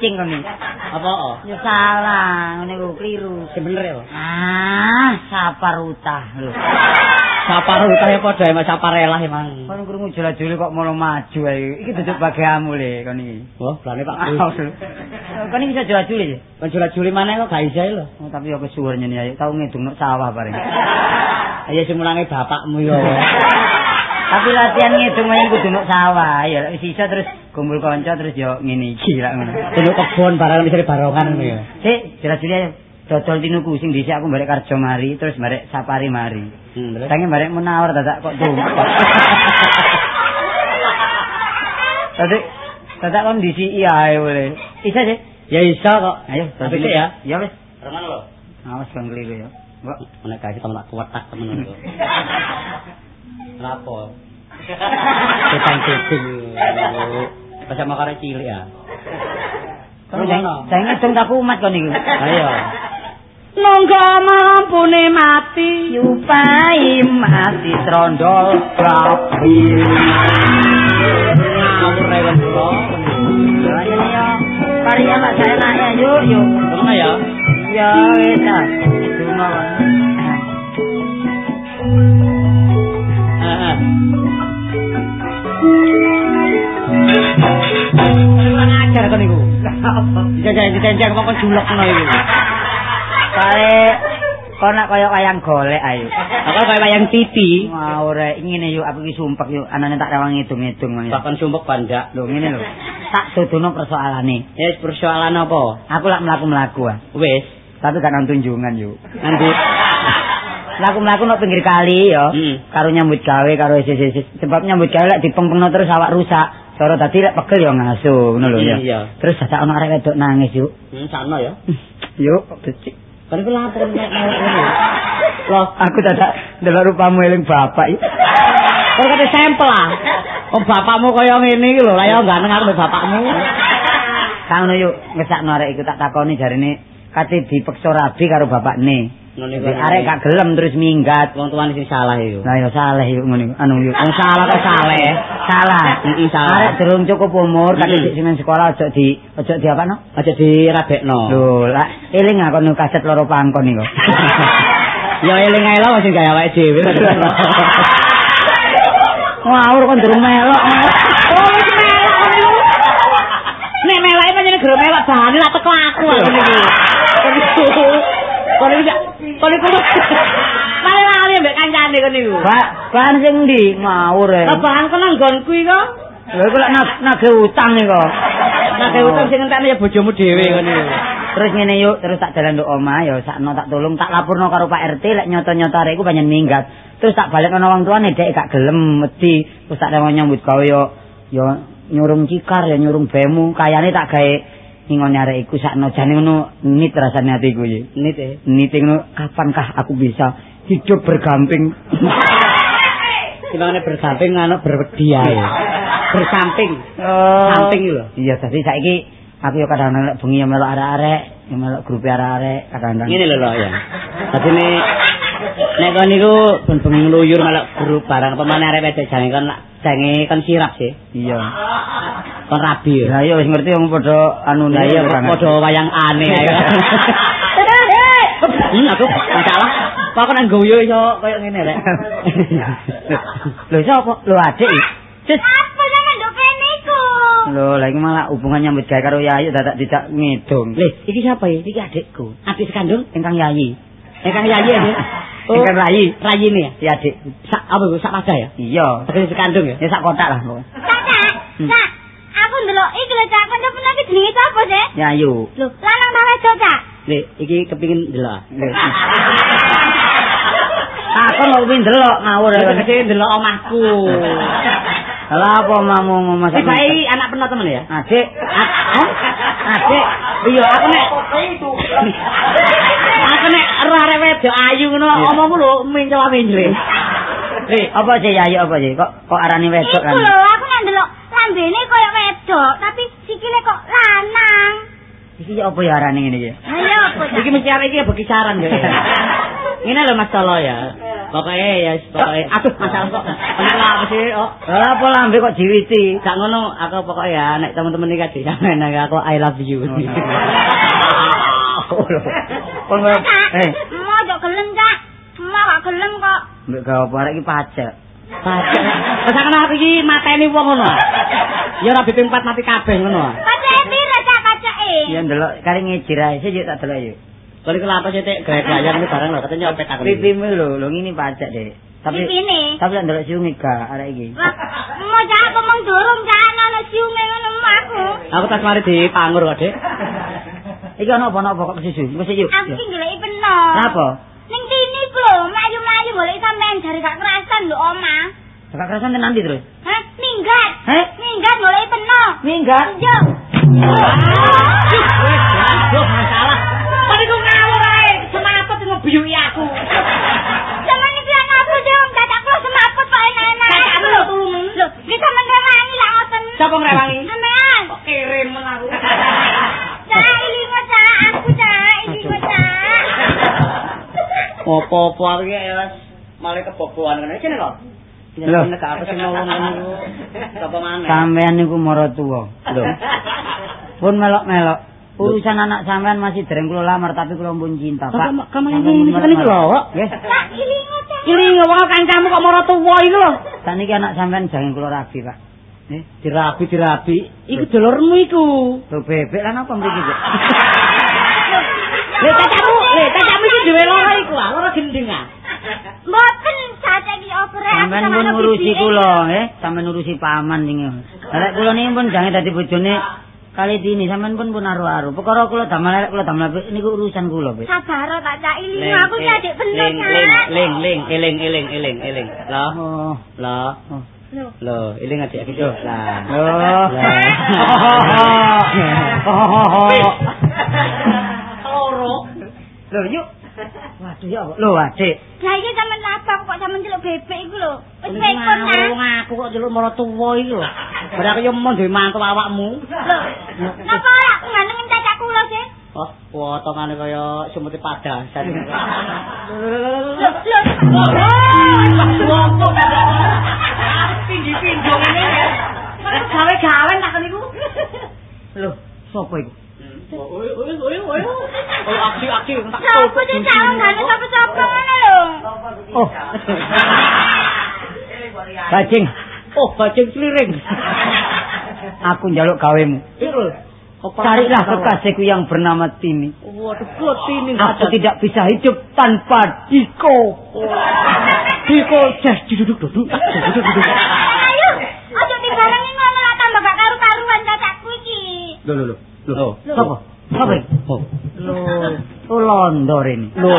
Kucing iki. Apa? Ya salah, ngene ku kliru. Sing bener ya. Ah, saparutah lho. Saparutah ya padha emang saparela emang. Kon krungu jela-jeli kok mono maju ae. Iki duduk bagianmu le kon iki. Wah, berani Pak. Kon iki bisa jela-jeli ya? Kon jula-juli maneh kok gak iso lho. Oh, tapi aku suwur nyeni ayo tau ngedung nek sawah bareng. Ayo sing mulange bapakmu yo. tapi latihan ngedung main kudu nek sawah ya wis iso terus kumpul kanca terus yo ngene iki lak ngono. Telu kebon barang wis barongan ngono ya. Sik, jela-jeli ayo. Dodol tinuku sing dhisik aku barek karjo mari terus barek sapari mari. Hmm? Sange barek menawar dadak kok tuh. Tadi dadak kondisi iya ae boleh. Bisa sih. Ya iso kok. Ayo, Tapi ya. Ya wis. Roman lho. Awas bang keliru ya. Mbok. Nek gaji temen tak kuwetak temen lho. Lapo? Ketang kucing. Pas sama cilik ya. Saya ngitung tak umat kon niku. Ayo. Nonggo mampune mati yupai mati trondol rapi. Ngawur ae kan kula. Ini ya, karya mak saya nak ya yuk yuk. Ngono ya. Ya wis ah. Cuma kon niku. Jajan-jajan kok kon julek ngono iki. Kare kon nak kaya wayang golek ayo. Aku kaya wayang TV. Mau rek ngene yuk aku iki sumpek yuk anane tak rawang ngedung-ngedung ngene. Bahkan sumpek bandak. Lho ngene lho. Tak dodono persoalane. Ya persoalan apa? Aku lak mlaku-mlaku ah. Wis. Tapi gak nang tunjungan yuk. Nanti Mlaku-mlaku nang pinggir kali ya. Hmm. Karo nyambut gawe karo sis Sebab nyambut gawe lek dipengpengno terus awak rusak. Cara dadi lek pegel ya ngaso ngono lho ya. Iya. Terus dadak ana arek wedok nangis yuk. Hmm, sana ya. Yuk, becik. Kan iku lapor nek ngono. Loh, aku dadak ndelok rupamu eling bapak iki. Kok kate sampel ah. Oh bapakmu kaya ngene iki lho, lah ya ganteng karo bapakmu. Kang yuk, ngesakno arek iku tak takoni jarine kate dipeksa rabi karo bapakne. Arek gak gelem terus minggat. wong tuane sing salah iku. Nah ya salah iku. Anu yuk. Wong salah kok saleh. Salah. Heeh, salah. Arek durung cukup umur kate sing nang sekolah aja di aja di apa no? Aja dirabekno. Lho, lah eling aku nu kaset loro pangkon iku. Ya eling ae lah sing gawe awake dhewe. Ngawur kon durung melok. Nek melake pancen gero melok bahane lak teko aku niki. Kon iku. Kon iku kon iku. Male lali mbek kancane kon iku. Pak, bahan sing ndi? Ngawur e. Lah bahan kon nang nggonku iku. Lha iku nag- nagih utang iku. Nake utang sing entekne ya bojomu dhewe kon iku. Terus ngene yuk, terus tak jalan nduk omah ya sakno tak tolong tak laporno karo Pak RT lek nyoto-nyoto arek iku panjen minggat. Terus tak balik ana wong tuane dek gak gelem wedi. Terus tak nyambut gawe yo yo nyurung cikar ya nyurung bemu kayane tak gawe ngingon arek iku sakno jane ngono nit rasane atiku iki. Nit e. Nit ngono kapankah aku bisa hidup bergamping Gimana bersamping anak berwedi ae. Bersamping. Oh. Samping lho. Iya, dadi saiki aku yo kadang-kadang lek bengi yo melok arek-arek, yo melok grup arek-arek kadang-kadang. Ngene lho ya. Dadi ne nek kon niku ben bengi ngluyur malah grup barang pemane arek wedok jange kon jange kon sirap sih. Iya. Kon rabi ya. Lah yo wis ngerti wong padha anu Lah iya padha wayang aneh. Hmm, aku masalah. Kok aku nang guyu iso koyo ngene rek. Lho sapa? Lho adik. Cis. Apa sampe nduk kene iku? Lho, lah iki malah hubungan nyambut gawe karo Yayu dadak tidak ngedong. Lih, iki siapa ya? Iki adikku. Adik sekandung? Ingkang Yayi. Ingkang Yayi ya. Ingkang Rayi. Rayi ini ya. Ya adik. Sak apa iku sak wadah ya? Iya. Tegese sekandung ya. Ya sak kotak lah. pokoknya. Kakak, Kak, aku iki Cak, kanca pun iki jenenge sapa sih? Yayu. Lho, lanang ta wedok Cak? Lih, iki kepingin delok. Takon lho kuwi ndelok ngawur. Tegese ndelok omahku. Lah apa mamu ngomong Iki bae anak penat temen ya? Adik? Adik, iya aku nek Aku nek arek wedok ayu ngono omongku lho mencela-mencele. Eh, apa sih ya ayo apa sih? Kok kok arane wedok Iku kan? lho, aku nang ndelok lambene koyo wedok, tapi sikile kok lanang. Iki ya apa ya arane ngene iki? Ayo apa? Iki mesti arek iki bagi saran ya. Ini lho Mas Solo ya. Pokoknya ya pokoknya aduh masalah kok. Ini apa sih? Oh. Apa lambe kok jiwiti? Gak ngono, aku pokoknya ya nek teman-teman iki kadhe sampean aku I love you. Kon eh, Mau jok gelem, Cak. Mau gak gelem kok. mbek gawe apa arek iki pajak. Pajak. Kenal aku iki mateni wong ngono. Ya ora BP 4 mati kabeh ngono. Pacake pira, Cak, pacake? Ya ndelok kari ngejir ae sih yuk tak delok yuk. Kalau iku lapo sih tek gaya-gayaan iki barang lho katanya nyopet aku. Pipimu lho, lho ngene pajak deh. Tapi Pipine. tapi lek ndelok siunge gak arek iki. Mau Cak ngomong durung, Cak, ana siunge ngono aku. Aku tas mari dipangur kok, Dik. Iki ana apa-apa kok kesusu. Wis yuk. Aku ki goleki peno. Apa? Ning tini ku lho, mlayu-mlayu golek sampean jare gak kerasan lho, Oma. Kakak kerasan tenan ndi terus? Hah? Minggat. Heh? Minggat golek peno. Minggat. Yo. Aduh, masalah. Kok iku ngawur ae, semaput ngebiyuki aku. Sampeyan iki ana apa, Jong? Dadak kula semaput kok enak-enak. Kakakmu lho tulung. Lho, iki sampeyan rewangi lah ngoten. Siapa ngrewangi? Sampeyan. Kok kirim men aku. Cak, ini kok Cak, aku Cak, ini kok Cak. Apa-apa iki ya wis malah keboboan ngene iki lho. Lho. Apa sing niku. Sapa maneh? Sampean niku mara tuwa. Lho. Pun melok-melok. Urusan anak sampean masih dereng kula lamar tapi kula pun cinta, Pak. Kamu- ini melok-melok. lho, Wak. Nggih. Cak, ini kok Cak. Kiri wong kancamu kok mara tuwa iku lho. Saniki anak sampean jangan kula rabi, Pak. Nggih. Dirabi dirabi. Iku dulurmu iku. Lho bebek lan apa mriki, Cuk? Lha cacamu, lha cacamu iki dhewe loro iku ah, loro gending ah. Mboten Cak iki opere aku Sampean pun ngurusi kula, nggih. Sampean ngurusi paman sing. Lek kula niki pun jangan dadi bojone kali dini sampean pun pun aru-aru. Perkara kula damel lek kula damel niku urusan kula, Pak. Sabar tak Cak ini Ling, aku ki eh, adik bener ling, ling, ling, ling, eling, eling, eling, eling. Lah, Oh. lah. Lho. Loh, eling adik gitu. Lah. Oh. Loro. Lho, yuk. Waduh ya? Lho, adik. Lah iki sampean apa kok sampean celuk bebek iku lho. Wis pekon ngawur nah. aku kok celuk mara tuwa iki lho. Bar aku yo mon dhewe mantu awakmu. Lho. Napa ora aku ngandengin cacak kula sih? Oh, potongane kaya sumute padasan. Lho, lho. Gawe-gawe tak niku. Lho, sapa iku? Oh, tak Sopo sih cak ngene sapa-sapa ngono lho. Oh. Bajing, Oh, bajing sliring. aku njaluk gawemu. Carilah kekasihku yang bernama Tini. Waduh, klotini Aku tidak bisa hidup tanpa Diko. Diko jas duduk duduk. Duduk duduk. Ayo, ojo ngono lah tambah gak karu-karuan cacakku iki. Lho, lho, lho. Loh. Sapa? Sapa iki? Oh. Lho, oh londor ini. Loh.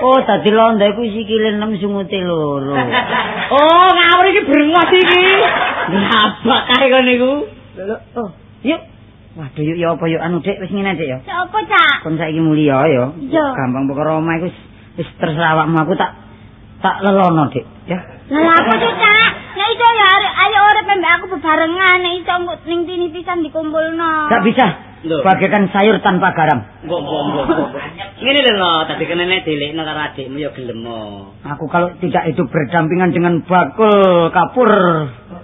Oh, tadi londo iku sikile 6 sungute loro. Oh, ngawur iki brengos iki. Ngabak kae kon niku. Lho, lho. Oh, yuk. Waduh, yuk ya apa yuk anu Dik, wis ngene Dik ya. Sopo cak? Kon saiki mulia ya. Gampang perkara omah iku wis- wis terserah awakmu aku tak tak lelono Dik, ya. Lah apa sih cak? Ayo mbek aku bebarengan nek iso ning tini pisan dikumpulno. Gak bisa. Bagaikan sayur tanpa garam. Mbok mbok mbok. Ngene lho lho, tadi kenene dilekno karo adikmu ya gelem. Aku kalau tidak hidup berdampingan dengan bakul kapur.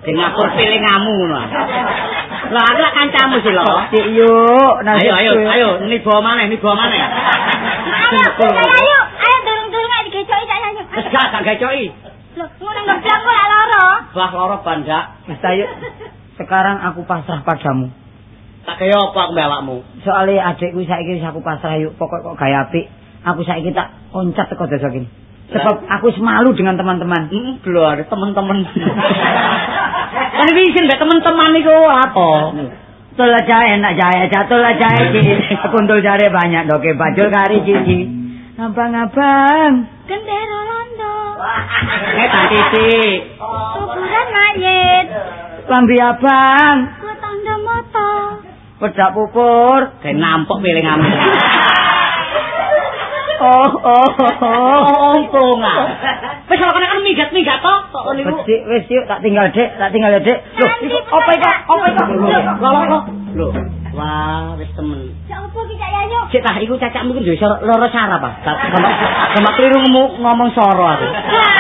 Sing ngatur pilingamu ngono. Lah aku lak kancamu sih lho. Dik yuk, Ayo ayo ayo nibo maneh nibo maneh. Ayo, ayo, ayo, ayo durung-durung ae digecoki cak ayo. Wis gak gak gacoki. Ngono lak. Bah loro bandak. Wis ayo. Sekarang aku pasrah padamu. Tak kaya apa aku mbek awakmu? Soalnya adikku saiki wis aku pasrah yuk pokok kok gaya apik. Aku saiki tak oncat teko desa kene. Sebab aku semalu dengan teman-teman. Heeh, lho ada temen-temen. Kan iki sing mbek temen-teman niku apa? Tul aja enak jaya jatuh aja iki. Kuntul jare banyak doke bajul kari cici. Abang-abang. Gendero titik. Kuburan mayit. Lambi abang. Ku tanda mata. Pedak pupur. Kayak nampok pilinganmu. Oh, oh, oh. Ompong ah. Wis kalau kena kan minggat-minggat to. Kok iku. Becik, wis yuk, tak tinggal dek, tak tinggal ya dek. Loh, apa Apa itu? Kak. Loh, loh, loh. Loh, wah wis temen. Yayu? Cek iku cacakmu ku duwe loro saraf ah. Gak gampang keliru ngomong, soro aku. Gak.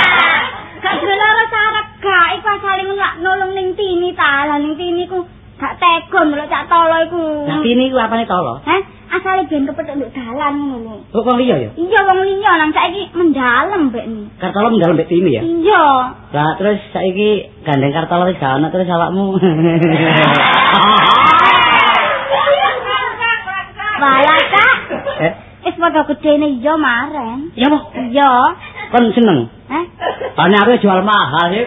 Gak gelar sarap gak iku asale ngelak nolong ning tini ta. Lah ning tini ku gak tegon lho Cak Tolo iku. Nah, ini ku apane tolo? Hah? Asale ben kepethuk nduk dalan ngono lho. Kok wong liya ya? Iya wong liya nang saiki mendalem mbek ni. Kartolo mendalam mbek ini ya. Iya. Lah terus saiki gandeng kartolo wis gak ono terus awakmu. Walah Cak. eh, Wis padha gedene iya maren. ya apa? Iya. Kon seneng. Hah? Ane aku jual mahal ya.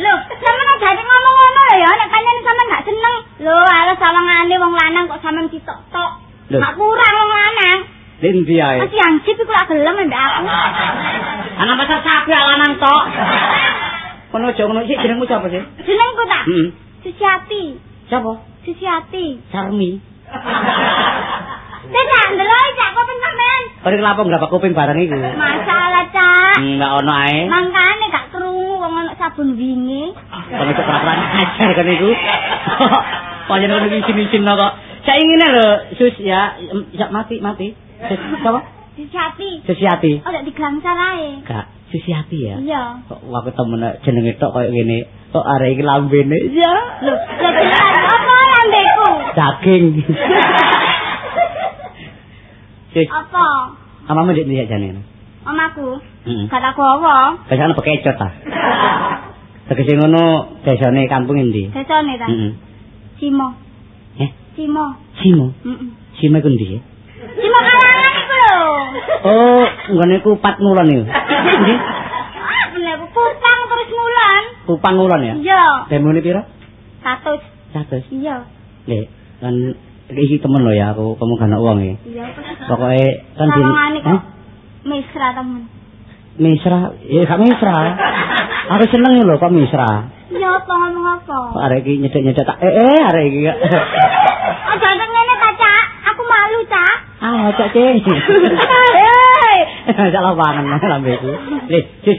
Lho, sampeyan aja ngomong ngono lho ya, nek pancen sampeyan gak seneng. Lho, ala sawangane wong lanang kok sampeyan ditok-tok. Gak kurang wong lanang. Linti ae. Masih anjip iku lak gelem mbek aku. Ana pasar sapi alanan tok. Kono aja ngono sik jenengmu sapa sih? Jenengku tak? Heeh. Susiati. Sapa? Susiati. Sarmi. Wis tak ndelok cak kok pun sampean. Kok kenapa nggak kuping barang iku? Masalah cak. Enggak ono ae. Mangkane gak krungu wong ana sabun wingi. Kono cek peraturan ajar kan iku. Panjen kono isin-isin kok. Saya ingin lho, sus ya, ya mati mati. Sus, Siapa? Susiati. Susiati. Oh, dak digangsal ae. Kak, Susiati ya. Iya. Kok aku temen jenenge tok koyo ngene. Kok arek iki lambene. Ya. Lho, lho jelas apa lambeku? Daging. Sis, Apa? amamu ndek ndi jane? Mamaku. Heeh. Gak tak gawa. Biasane bekecot ta. Tegese ngono desane kampung endi? Desane ta? Heeh. Simo. Eh, Simo. Simo. Heeh. Simo iku ndi? ya? Simo kalangan iku lho. Oh, nggone kupat ngulon iku. Ndi? Ah, bener kupang terus mulan. Kupang ngulon ya? Iya. Demone pira? 100. 100. Iya. Lek, kan iki temen lho ya aku kamu kan uang ya. Iya. Pokoke kan di kok mesra temen. Misra, ya gak misra. Aku seneng lho kok misra. Iya apa ngomong apa? Kok arek iki nyedek-nyedek tak eh eh arek iki. gak. Aja nang ngene ta, Cak. Aku malu, Cak. Ah, cok cing. Hei. Salah banget nang lambeku. Lih, sis.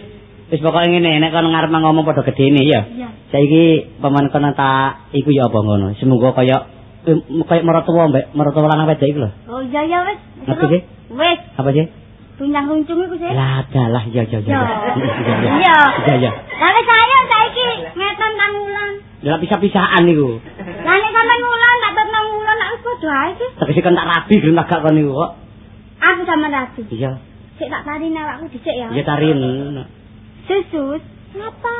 Wis pokoke ngene, nek kon ngarep ngomong padha gedene ya. Saiki paman kono tak iku ya apa ngono. Semoga kaya eh, kaya mertua mbek mertua lanang wedok iku lho. Oh iya ya wis. Ngerti sih? Wis, Apa sih? tunjang runcung iku sih. Lah dalah ya ya ya. Ya. Iya. Iya ya. Lah wis ayo saiki ngeten tang wulan. Ya pisah-pisahan niku. Lah nek sampean wulan tak tetep nang wulan tak wis padha ae sih. Tegese kan tak rabi gelem tak gak kon niku kok. Aku sama Rati. Iya. Sik tak tarini awakku dhisik ya. Iya tarin. Susus. Ngapa?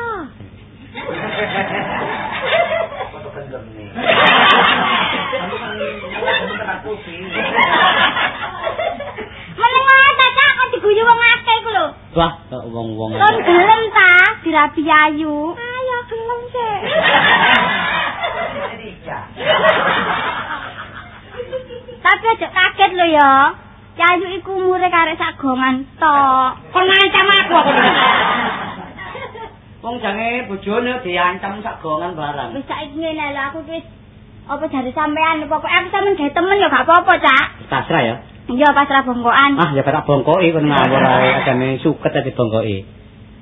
Meneng ae ta Cak, kok diguyu wong akeh iku lho. Wah, kok wong-wong. Kon gelem ta dirabi ayu? Ayo gelem sik. Tapi aja kaget lho ya. Yayu iku umure karek sagongan tok. Kon ngancam aku apa Wong jange bojone diancam sak gongan barang. Wis saiki ngene lho aku wis apa jare sampean pokoke aku sampean gawe temen ya gak apa-apa, Cak. Pasrah ya. Iya pasrah bongkoan. Ah, ya perak bongkoki kon ngawur ae ajane suket ae dibongkoki.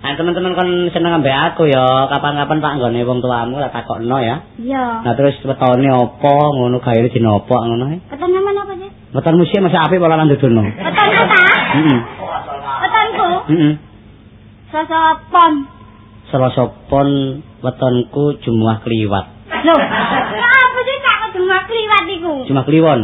Nah, teman-teman kon seneng ambek aku ya, kapan-kapan tak nggone wong tuamu tak takokno ya. Iya. Nah, terus wetone apa ngono gawe dinopo ngono ae. Sampean apa sih? Weton musik masih apik pola lan dudono. Petan ta? Heeh. Petanku. Heeh. Sosopon. Selasa pon wetonku Jumat kliwat. Loh, kliwat iku? Jumat kliwon.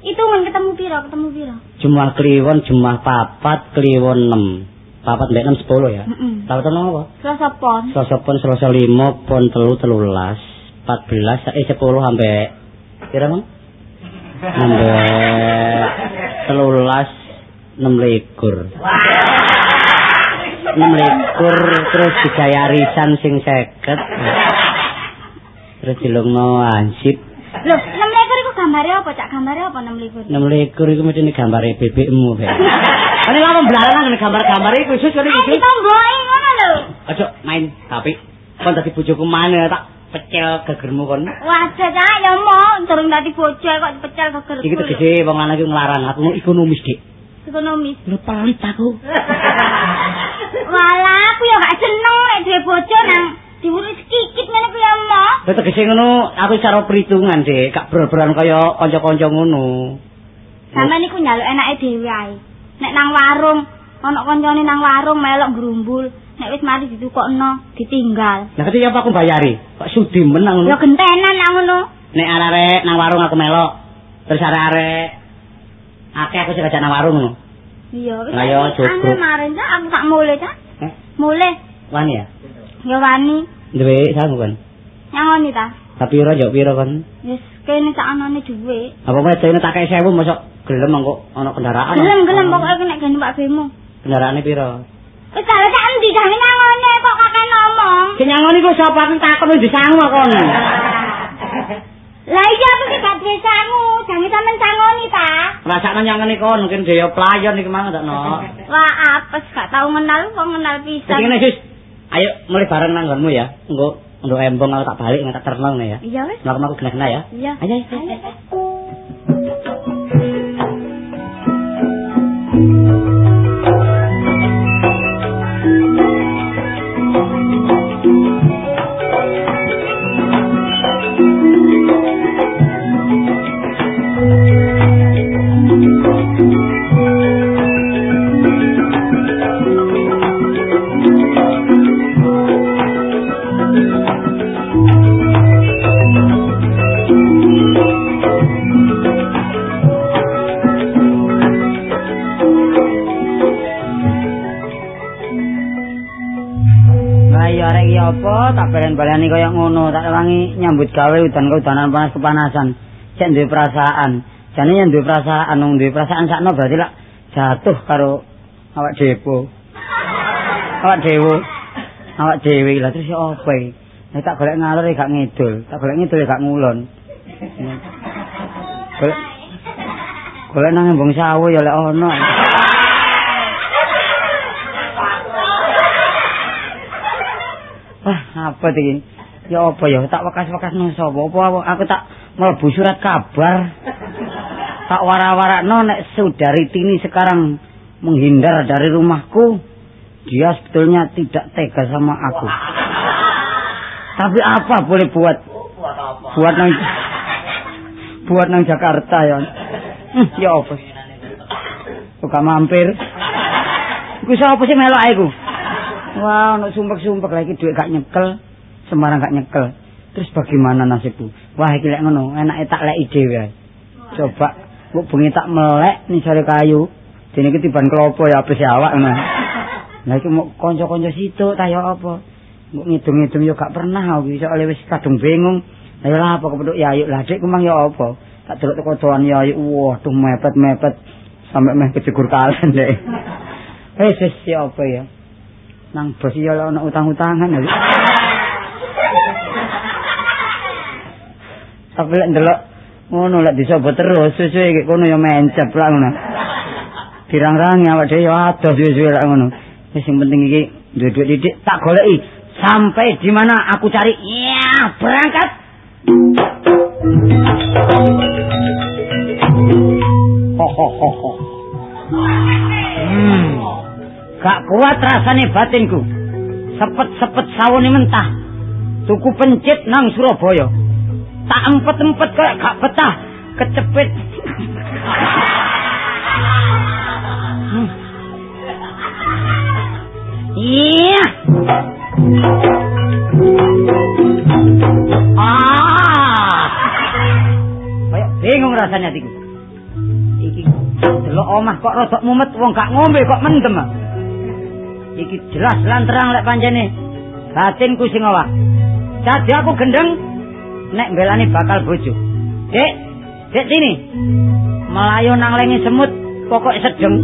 Itu men ketemu piro? Ketemu piro? Jumat kliwon, Jumat papat, kliwon 6. Papat mbek 6 10 ya. Heeh. Tahu to apa? Sosopon. Selasa pon Selasa 5 pon telu telulas 14 eh 10 sampai kira mang? Sampai telulas 6 likur. 6 likur terus digaya arisan sing seket. Terus dilungno ansip. Loh, 6 likur iku gambare apa, Cak? Gambare apa 6 likur? 6 likur iku mesti gambare bebekmu. Kan lama belalang ngene gambar-gambar iku sus kan Eh, iku. ditomboki ngono lho. Aja main HP. Kon dadi bojoku maneh tak pecel gegermu kon. Waduh, Cak, ya mau durung dadi bojo kok pecel geger. Iki tegese wong lanang iki nglarang aku ekonomis, Dik. ekonomis. Lu pelit aku. Walah, aku ya gak seneng nek duwe bojo nang diurus sikit ngene ku ya, Mo. Lah tegese ngono, aku cara perhitungan, Dik, gak bro-broan kaya kanca-kanca ngono. Sampe niku nyaluk enake dhewe ae. Nek nang warung, ana kancane nang warung melok grumbul, nek wis mari ditukokno, ditinggal. Lah ketika apa aku bayari? Kok sudi menang ngono? Ya gentenan nang ngono. Nek arek nang warung aku melok. Terus arek akeh aku sing ajak nang warung ngono. Iya, wis. Lah ya, cukup. Cak, aku tak mulai, Cak. Eh, Mulai. wani ya? Ya wani. Duwe sangu kan? Nyangoni ta? Tapi piro yo piro kan? Wis kene sak anane dhuwit. Apa dene tak kei 1000 mosok gelem kok ana kendaraan. Gelem-gelem pokoke nek gani Pak Bemo. Kendaraane piro? Wis karo sak endi gane nyangone kok kakek ngomong. Sing nyangoni ku sapa aku takon wis disangu kon. Lah iya aku sing gak duwe sangu, jange sampean sangoni ta. Rasane nyangoni kon mungkin dhewe playon iki mang takno. Wah, apes gak tau kenal kok kenal pisan. ngene sis. Ayo mulai bareng nang nggonmu ya. Engko engko embong aku tak balik tak terno ya. Iya wis. Mlaku-mlaku gena-gena ya. Iya. Ayo ayo. Lah apa tak balen-baleni kaya ngono, tak wangi nyambut gawe udan keudanan panas kepanasan. Cek duwe perasaan. Jane yen duwe perasaan, wong duwe perasaan sakno berarti lak jatuh karo awak depo. Awak dewo. Awak dhewe lah terus apa iki? Tak golek ngalor ya gak ngidul, tak golek ngidul gak ngulon. Golek golek nang embung sawu ya lek ono. Wah, apa iki? Ya apa ya? Tak wekas-wekas nang sapa? Apa aku tak mlebu surat kabar. Tak wara-warakno nek saudari Tini sekarang menghindar dari rumahku. Dia sebetulnya tidak tega sama aku. Tapi apa boleh buat? Buat nang buat nang Jakarta ya. Hmm, ya apa? Buka mampir. Iku sapa sih melok ae ku? Wah, ono sumpek-sumpek lagi duit gak nyekel, sembarang gak nyekel. Terus bagaimana nasibku? Wah, iki lek ngono, enake tak lek ide wae. Coba mbok bengi tak melek ning jare kayu. Dene iki tiban klopo ya apes awak ngono. Lah iki mau kanca-kanca situ ta ya apa? Mbok ngidung-ngidung ya gak pernah aku iso wis kadung bingung. Lah ya apa kepethuk ya ayo lah dik kumang ya apa? Tak delok teko doan ya ayo waduh mepet-mepet sampai meh kejegur kalen dek. Eh, ya apa ya? Nang bos ya ana utang-utangan ya. Tapi lek ndelok ngono lek disobo terus suwe iki kono ya mencep lah ngono. Dirang-rangi awak dhewe ya adoh suwe-suwe lek ngono. Wis sing penting iki duwe-duwe didik tak goleki sampai di mana aku cari. Ya, berangkat. Ho ho ho ho. Hmm. Gak kuat rasane batinku. Sepet-sepet sawone mentah. Tuku pencit nang Surabaya. Tak empet-empet kayak gak betah. Kecepit. Iya. Ah. Kayak bingung rasanya tiku. Iki delok omah kok rodok mumet wong gak ngombe kok mendem. ah. Iki jelas lan terang lek pancene batinku sing owah. Dadi aku gendeng nek mbelani bakal bojo. Dek, dek sini. Melayu nang lengi semut pokok sedeng.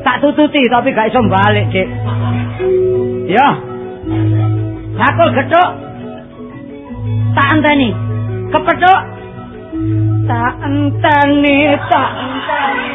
Tak tututi tapi gak iso balik, Dik. Yo. Bakul gethuk. Tak enteni. Kepethuk. Tak enteni, tak enteni.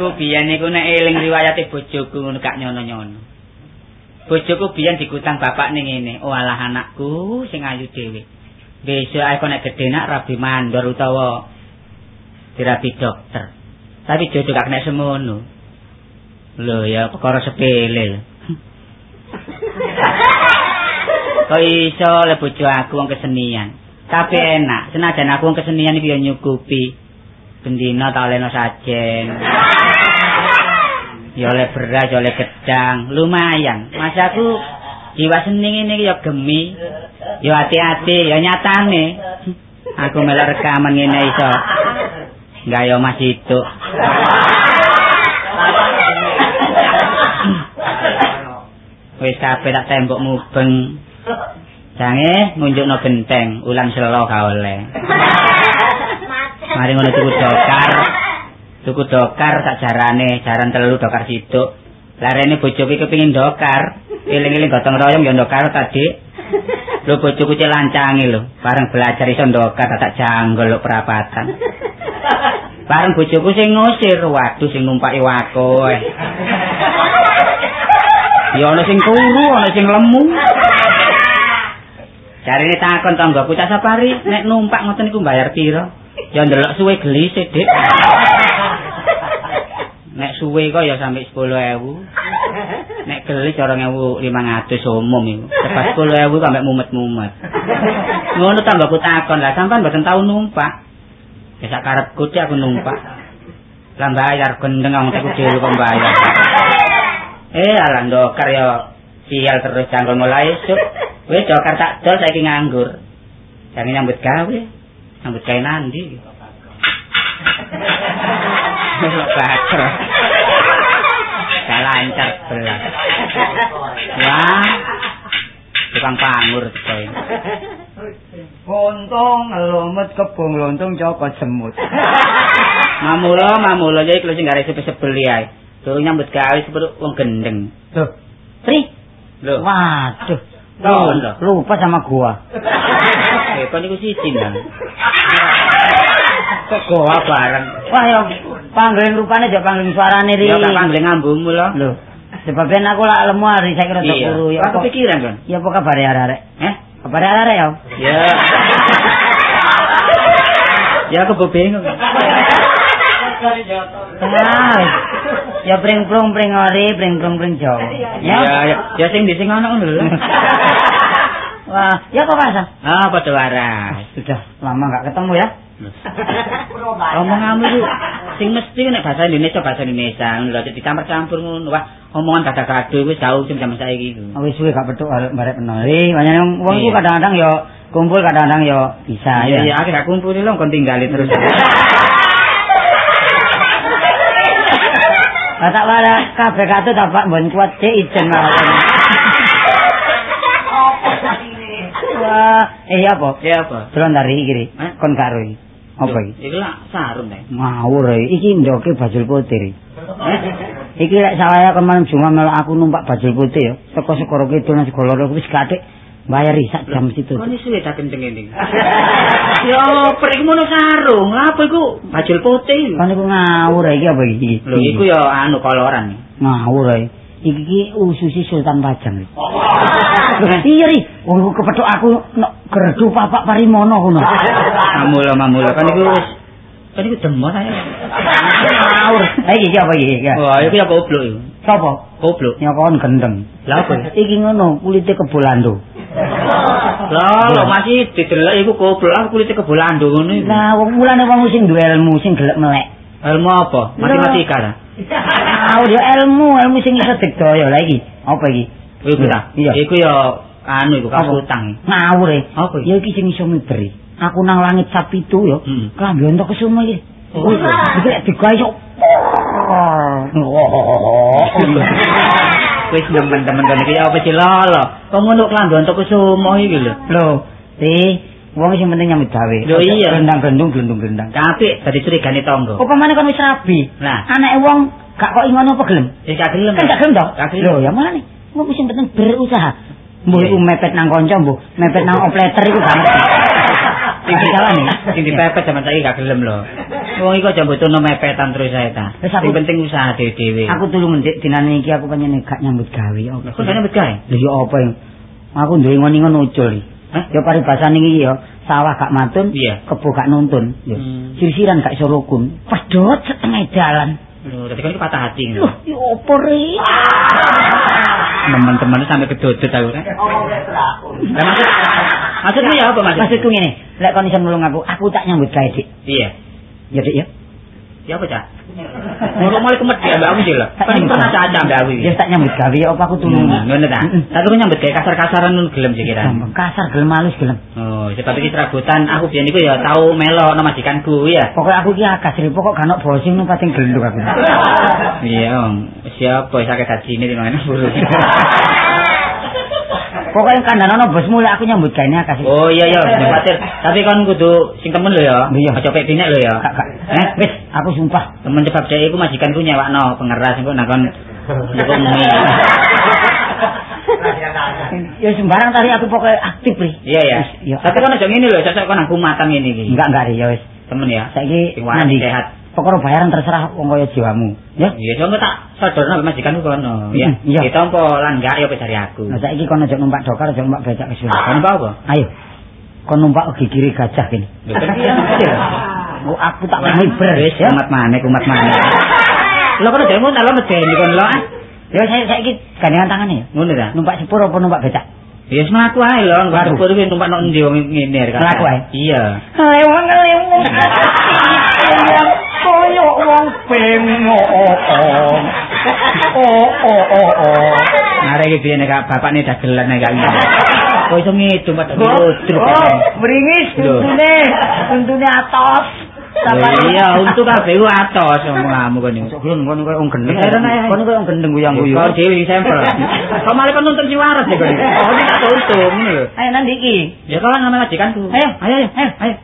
Aku biyen iku nek eling riwayate bojoku ngono gak nyono-nyono. Bojoku biyen dikutang ning ngene, "Oh alah anakku sing ayu dhewe. Besok aku nek gedhe nak rabi mandor utawa dirabi dokter." Tapi jodoh gak kena semono. Lho ya perkara sepele. Kok iso le bojo aku wong kesenian. Tapi enak, senajan aku wong kesenian iki ya nyukupi. Bendina tak olehno sajen. Ya oleh beras, ya oleh gedang, lumayan. Mas aku jiwa seni ini ya gemi. Ya hati-hati, ya nyatane. Aku melok rekaman ngene iso. Enggak ya Mas itu. Wis kabeh tak tembok mubeng. Jange ngunjukno genteng, ulang selo ga oleh. Mari ngono tuku dokar. Tuku dokar tak jarane, jaran telu dokar situk. Larene bojoku kepengin dokar. Eling-eling gotong royong ya dokar tadi. Lho bojoku cek lancangi lho, bareng belajar iso dokar tak janggol lho perapatan. Bareng bojoku sing ngusir, waduh sing numpaki wako. Ya ana sing turu, ana sing lemu. Jarine takon tanggaku cak sapari, nek numpak ngoten niku bayar pira? Ya ndelok suwe geli sithik. Nek suwe kok ya sampe 10.000. Nek geli 2.500 umum iku. Cepat 10.000 sampe mumet-mumet. Ngono tanggaku takon lah, sampean mboten tau numpak. Ya sak karepku aku numpak. Lah bayar gendeng wong teku dhewe kok bayar. Eh alah dokar ya sial terus jangkul mulai esuk. Wis dokar tak dol saiki nganggur. Jangan nyambut gawe. Nyambut gawe nandi. Bakar. Lancar belas. Wah. Tukang pangur coy. Untung ngelumet kebung lontong cokot semut. mamula, mamula jadi kalau sing gak resi sebeli ae. Durung nyambut gawe seperti wong gendeng. Loh. Pri. Loh. Waduh. Loh, lupa sama gua. Eh, kok niku siji nang. Kok gua bareng. Wah, yo panggilan rupane aja panggilan suarane ri. Ya tak panggilan ngambungmu lho. Loh. Sebabnya aku lak lemu hari saya kira kuru. Ya, aku pikiran kan. Ya apa kabar ya arek? Eh? Kabar arek ya? Ya. ya aku bingung. Ah, ya pring prung pring ori pring prung pring jawa ya ya ya sing di sing ana ngono lho wah ya kok pas ah padha waras sudah lama enggak ketemu ya omonganmu itu sing mesti nek bahasa Indonesia bahasa Indonesia lho dicampur-campur ngono wah omongan kata kado wis tau sing zaman saiki iku. Oh, wis suwe gak petuk arek barek penari banyak wong iku kadang-kadang ya kumpul kadang-kadang ya bisa ya iya. akhirnya kumpul lho kon tinggali terus. Tak wara kabeh katut ta Pak mbon kuat cek ijen mawon. Wah, eh apa? Ya apa? Delon dari iki kon karo iki. Apa iki? Iki lak sarung ta. Ngawur iki ndoke bajul putih. Iki lek sawaya kemarin cuma melok aku numpak bajul putih ya. Teko sekoro kidul nang segala wis gathik bayari sak jam situ. Kok iso tak kenceng ini? Yo, perek mono sarung. Apa iku? Bajul putih. Kan iku ngawur iki apa iki? Lho iku yo anu koloran. Ngawur iki. Iki iki ususi Sultan Pajang. Iya ri, wong kepethuk aku nek gerdu papak parimono ngono. Mamula mamula kan iku wis kan iku demos ae. Ngawur. Ha iki apa iki? Wah, iki ya goblok iki. Sopo? Goblok. Nyokon gendeng. Lah apa? Iki ngono, kulite kebolando. Lah, lho masih didelok iku goblok aku kulite kebolando ngono iku. Lah, wong mulane wong sing duwe ilmu sing gelek melek. Ilmu apa? Matematika ta? Ah, yo ilmu, ilmu sing iso digdaya iki. Apa iki? Iku ta. Iya. Iku yo anu iku kasutang. Ngawur e. Apa iki? Ya iki sing iso miberi. Aku nang langit sapitu yo. Klambi entuk kesumo iki. Oh, iki digawe yo. wis temen-temen kene iki apa sih lho kok ngono klambi untuk kusumo iki lho lho wong sing penting nyambut gawe lho iya. gendang gendung gendung gendang tapi dadi curigane tangga apa meneh kon wis rabi? Nah. Anake wong gak kok ngono apa gelem? Ya gak gelem kan gak gelem to? Lho ya mana nih. Wong sing penting berusaha. Mbuh iku mepet nang kanca mbuh mepet nang operator iku gak sing jalan nih. Sing dipepet jaman saiki gak gelem lho. Wong iku aja mboten mepetan terus ae ta. Sing penting usaha dhewe-dhewe. Aku tulu mendik dinane iki aku pengen gak nyambut gawe. Kok nyambut gawe? Lha yo apa ya? Aku duwe ngon-ngon ucul. Hah? Ya paribasane iki ya, sawah gak matun, Iya. kebo gak nuntun. Ya. Hmm. Sirsiran gak iso rukun. Pedhot setengah dalan. Lho, dadi kan iki patah hati. Loh, yo apa re? Teman-teman sampai kedodot aku kan. Lah maksud maksudmu ya apa maksud? Maksudku ngene, lek kon iso nulung aku, aku tak nyambut gawe, Dik. Iya. Ya, Dik ya. Ya apa, Cak? Ngurung mulai kemet ya mbak aku sih lho. Kan iki pernah caca mbak aku iki. Ya tak nyambut gawe apa aku tulung. Hmm, ngono ta. Mm-mm. Tak kira nyambut kayak kasar-kasaran nun gelem sih kira. Kasar gelem halus gelem. Oh, sebab iki serabutan aku biyen iku ya tau melo nama majikanku ya. Pokoknya aku iki akas, Rik. pokok gak ono bosing nu pating gelenduk aku. Iya, Om. Siapa sakit hati ini di mana buruk. Pokoknya kandang ono bosmu lek aku nyambut gawe akas. Oh iya iya, khawatir. Tapi kan kudu sing temen lho ya. Iya. Aja pek dinek lho ya. Gak. Eh, wis, aku sumpah. Temen sebab saya iku majikanku nyewakno pengeras engko nakon Iku mie. Ya sembarang tadi aku pokoknya aktif, Ri. Iya ya. Iya. Tapi kan aja ngene lho, cocok kan aku matang ini iki. Enggak enggak ya wis. Temen ya. Saiki nandi sehat. Pokoknya bayaran terserah wong kaya jiwamu, ya. Iya, soalnya tak sodorno majikanku kono. Ya. Mm, iya. Kita apa langgak ya dari aku. Nah saiki kon aja numpak dokar, aja numpak becak wis. Kan apa apa? Ayo. Kon numpak gigiri gajah kene. Lho, iya. Oh, aku tak mau ber, Wis ya. umat maneh, umat maneh. Lho kan demo tak lo medeni kon lo. ah. Ya saya saiki gandengan tangan ya. Ngono ta? Numpak sepur apa numpak becak? Ya wis mlaku ae lho, nggak Waduh. sepur iki numpak nang ndi wong ngene kan. Mlaku ae? Iya. Lewang lewang. Koyo wong bengok. Oh oh oh oh. Mare iki piye nek bapakne dagelan nek iso. Kok iso ngidum padha Oh, ludruk. oh, beringis Lho. untune, untune atos. Iya, untuk kabeh ku atos kon iki. Sok kon koyo wong gendeng. Kon koyo wong gendeng guyang guyu. Kok dhewe sampel. Kok malah kon nonton si waras ya kon. Oh, iki tak untung ngono lho. Ayo nanti iki. Ya kan nama majikanku. Ayo, ayo, ayo, ayo,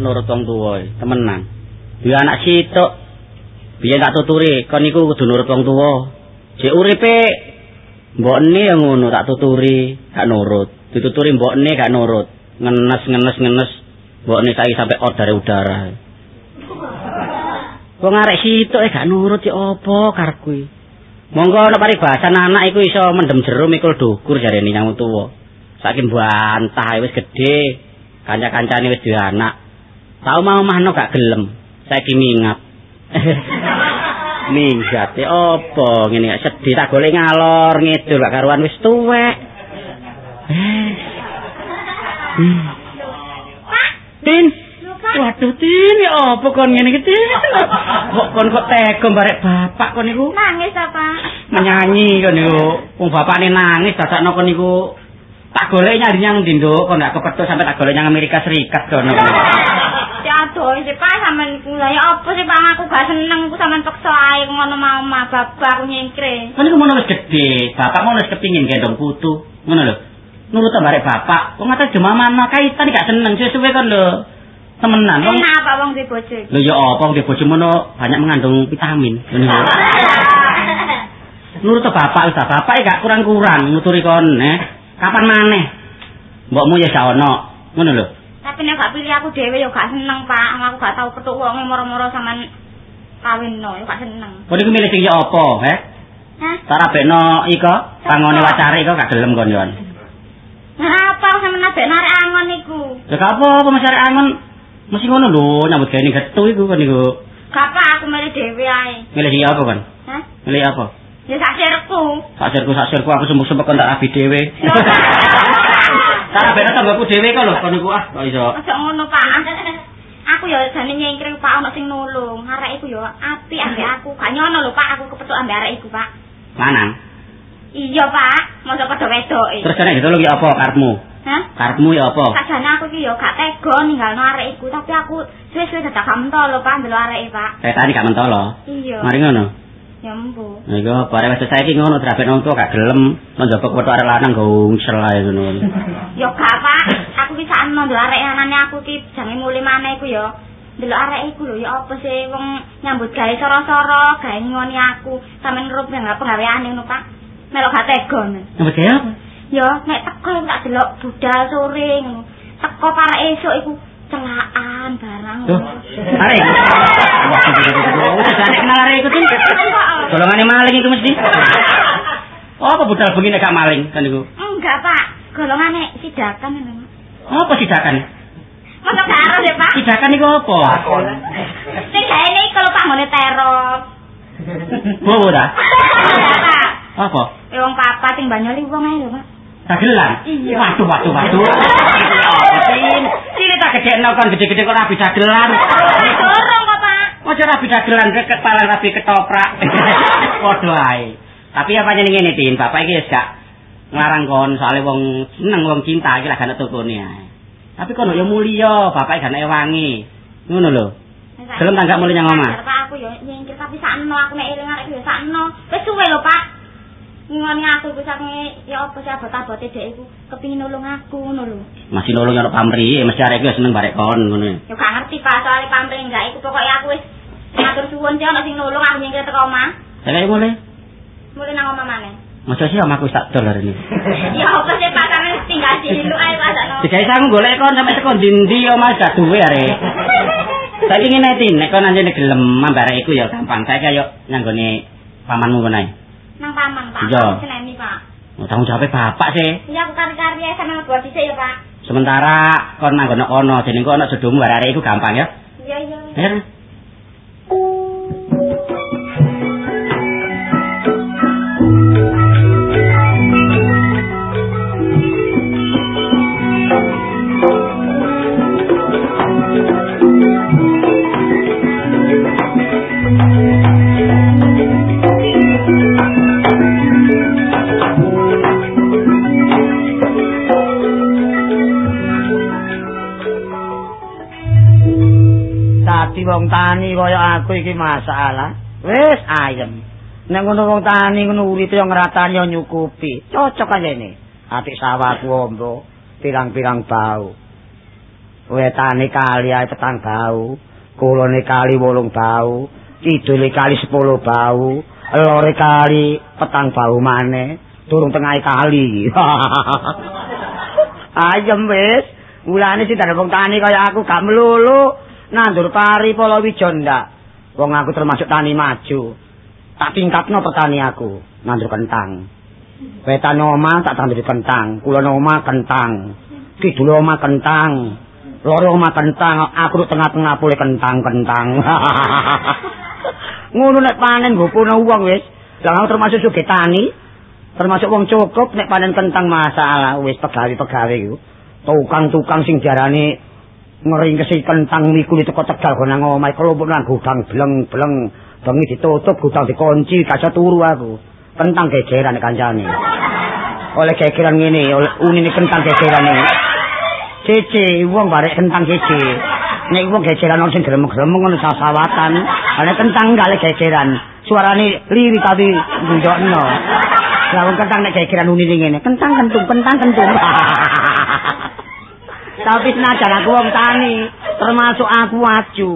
nurut wong tuwa temenan. Duwe anak sitok. Biyen tak tuturi, kon niku kudu nurut wong tuwa. Jek uripe mbokne yang ngono tak tuturi, gak nurut. Dituturi mbokne gak nurut. Ngenes ngenes ngenes. Mbokne saiki sampai ordare udara. Wong arek sitok e gak nurut ya apa karep kuwi. Monggo ana paribasan anak iku iso mendem jero mikul dukur jarene nyang tuwa. Saiki bantah wis gedhe. Kanca-kancane wis duwe anak. Tau mau mahno gak gelem. Saiki mingat. Minggat e apa ngene gak sedih tak golek ngalor ngidul gak karuan wis tuwek. Hmm. Tin. Waduh Tin, ya apa kon ngene iki Tin? Kok kon kok tega barek bapak kon niku? Nangis apa? menyanyi kon niku. Wong bapakne nangis dadakno kon niku tak golek nyari nyang ndi Nduk? kon gak kepethuk sampe tak golek nyang Amerika Serikat kono. Ya aduh, sih Pak sampean kula ya apa sih Pak aku gak seneng ku sampean paksa ae ngono mau mah bapak aku nyengkre. Kon niku mono wis gedhe, bapak mono wis kepingin gendong putu. Ngono lho. Nurut ta barek bapak. Wong ate jema mana kaitan gak seneng suwe-suwe kon lho. Temenan wong Enak apa wong di bojo iki? Lho ya apa wong di bojo mono banyak mengandung vitamin. Ngono. Nurut ta bapak wis bapak gak kurang-kurang nuturi kon, eh. Kapan maneh? Mbokmu ya gak ono. Ngono lho. Tapi nek gak pilih aku dhewe ya gak seneng Pak. Aku gak tau petuk wonge moro-moro sampean kawin no, ya gak seneng. Kon iku milih sing ya apa, eh? Hah? Tarabekno iko, pangone wacare iko gak gelem kon yon. Nah, apa sampean nabek narik angon iku? Ya gak apa-apa masyarakat angon. Mesti ngono lho, nyambut gawe ning getu iku kon iku. Gak apa aku milih dhewe ae. Milih sing apa kon? Hah? Milih apa? Ya sak sirku. Sakirku sakirku aku sumpuk-sumpuk kon tak rabi dhewe. Ya, Tarabekno tanggoku dhewe kok lho kon iku ah kok iso. Aja ngono, Pak. Aku ya jane nyengkring Pak ono sing nulung. Arek iku ya apik ambek aku. Gak nyono lho, Pak. Aku kepethuk ambek arek iku, Pak. Lanang. Iya, Pak. Mosok padha wedoke. Terus kene gitu lho ki apa karepmu? Hah? Karepmu ya apa? Sajane aku ki yo gak tega ninggalno arek iku, tapi aku suwe-suwe dadak gak mentol lho Pak ndelok areke Pak. Ketane gak mentolo. Iya. Mari ngono. Ya. Nah, Iku bare wis saiki ngono drabek nang tuwa gak gelem njaba kwetok arek lanang gongsel ae ngono. Yo gak Pak, aku ki sakno ndelok arek anane aku ki jange mulih maneh iku yo. Ndelok arek iku lho ya apa sih wong nyambut gawe soro-soro, gawe ngoni aku, sampe nurup nang penggaweane ngono Pak. Melok gak tega. Apa apa? Yo nek teko tak delok budal sore ngono. Teko para esuk iku celaan barang. Tuh, arek. Wis arek kenal arek iku, Tin. Golongane maling itu mesti. Oh, apa budal bengi nek gak maling kan iku? Enggak, Pak. Golongane sidakan ngono. Apa sidakan? Masa karo deh, Pak. Sidakan iku apa? Sing gawe ini kalau. Bowo ta? Enggak, Pak. Apa? Eh wong papa sing banyoli wong ae lho, Pak. Dagelan? Iya. Waduh, waduh, waduh. Ini tak gede kon gede-gede kok rabi dagelan. Dorong kok, Pak. Ojo rabi dagelan ke kepala rabi ketoprak. Padha ae. Tapi apa jenenge ngene, Tin? Bapak iki wis gak nglarang kon soalnya wong seneng wong cinta iki lagi ana tokone ae. Tapi kono ya mulia, bapak gak nek wangi. Ngono lho. Gelem tak gak mulih nang omah? Pak aku yo nyingkir tapi sakno aku nek eling arek yo sakno. Wis suwe lho, Pak. Ngoni aku iku sange ya apa sih abot-abote dhek iku kepengin nulung aku ngono lho. Masih nolong karo pamri, mesti arek iki seneng barek kon ngono. Yo gak ngerti Pak soalnya pamrih enggak iku pokoke aku wis matur suwun sih ana sing nulung aku nyingkir teko omah. Saya mulai. Mulai nang omah maneh. Masa sih omahku wis tak dol hari ini. Ya apa sih Pak wis tinggal dilu ae Pak sakno. Digawe sangu golek kon sampe teko ndi-ndi yo Mas gak duwe arek. Saiki ngene Tin, nek kon anjene gelem mambare iku ya gampang. Saiki ayo nanggone pamanmu ae. Nang paman Pak. Iya. Seneni Pak. Oh, tanggung jawab bapak sih. Iya aku kari-kari ae sampe buat dhisik ya Pak. Sementara kon nanggono kono, jeneng kok ana jodohmu arek iku gampang ya. Iya iya. Ya. Wong tani kaya aku iki masalah. Wis ayem. Nek ngono wong tani ngono uripe yo ngratani yo nyukupi. Cocok aja ini. Atik sawahku ombo, pirang-pirang bau. Wetane kali ae petang bau, kulone kali wolung bau, kidule kali sepuluh bau, lore kali petang bau maneh, durung tengah kali. Ayem wis. Mulane wong tani kaya aku gak melulu nandur pari palawija ndak. Wong aku termasuk tani maju. Tak tingkatno petani aku, nandur kentang. Wetan omah tak tandur kentang, kulon omah kentang. Kidul omah kentang. Loro omah kentang, aku tengah-tengah pule kentang-kentang. Ngono nek panen gopono wong wis. Aku termasuk sugih tani. Termasuk wong cukup nek panen kentang masalah wis pegawe-pegawe iku. Tukang-tukang sing diarani ngeringkesi kentang miku teko Tegal go nang omah kelompok nang gudang bleng-bleng. Bengi ditutup, gudang dikunci, kaca turu aku. Kentang gegeran kancane. Oleh gegeran ngene, oleh unine kentang gegeran iki. Cece, wong barek kentang cece. Nek wong gegeran ono sing gremeng-gremeng ngono sasawatan. Ana kentang gale gegeran. Suarane liri tapi ndokno. Lah wong kentang nek gegeran unine ngene, kentang kentung, kentang kentung. tapi senajan aku wong tani, termasuk aku maju.